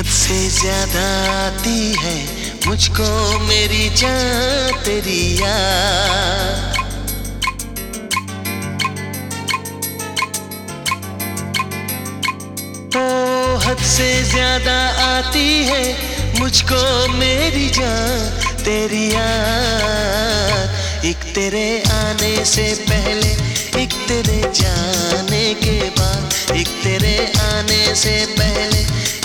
हद से ज़्यादा आती है, मुझको मेरी जान तेरी याद। ओ हद से ज़्यादा आती है, मुझको मेरी जान तेरी याद। एक तेरे आने से पहले, एक तेरे जाने। के बाद, एक तेरे आने से पहले,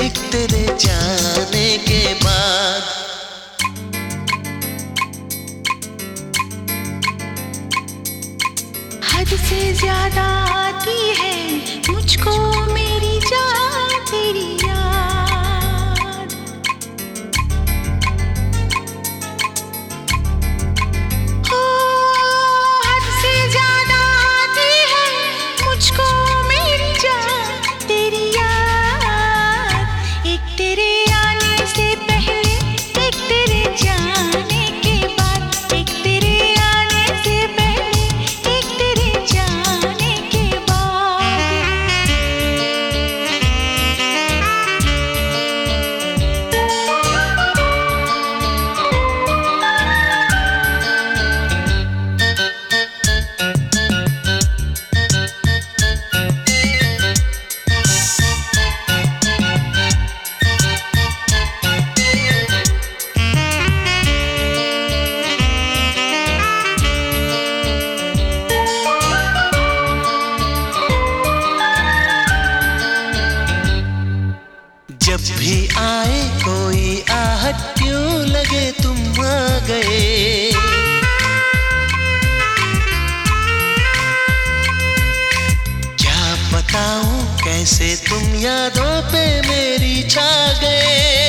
एक तेरे जाने के बाद। हद से ज़्यादा आती है, मुझको मेरी जान तेरी। भी आए, कोई आहट क्यों लगे तुम आ गए? क्या बताऊँ, कैसे तुम यादों पे मेरी छा गए?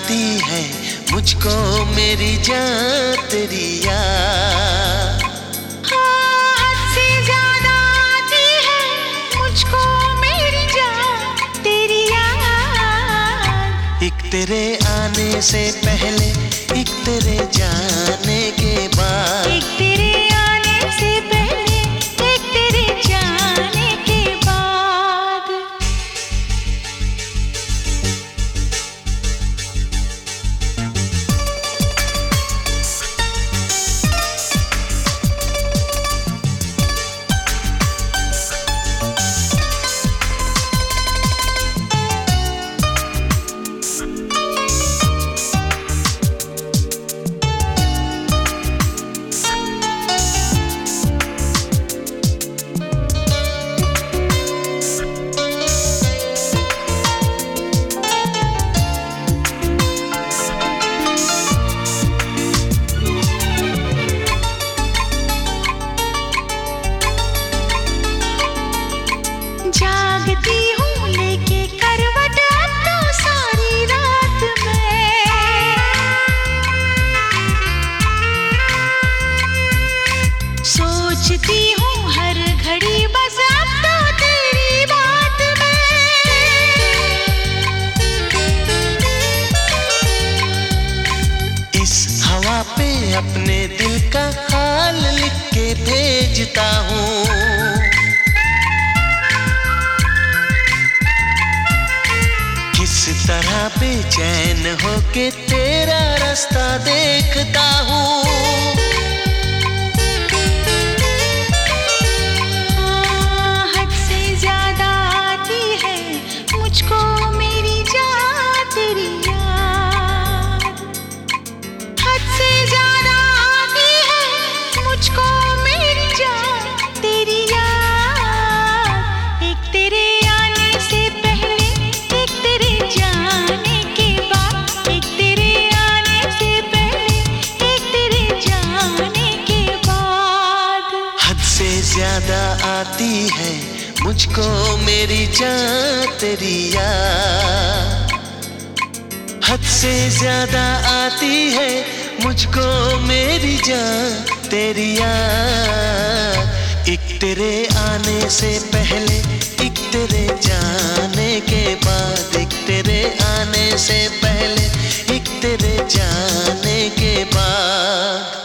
आती है मुझको मेरी जान तेरी याद से ज़्यादा आती है मुझको मेरी जान तेरी याद। एक तेरे आने से पहले एक तेरे जाने के बाद सोचती हूँ हर घड़ी, बस अब तो तेरी बात इस हवा पे अपने दिल का हाल लिख के भेजता हूँ। किस तरह बेचैन होके तेरा रास्ता देखता हूँ। आती है मुझको मेरी जान तेरी याद। हद से ज़्यादा आती है मुझको मेरी जान तेरी याद। एक तेरे आने से पहले, एक तेरे जाने के बाद, एक तेरे आने से पहले, एक तेरे जाने के बाद।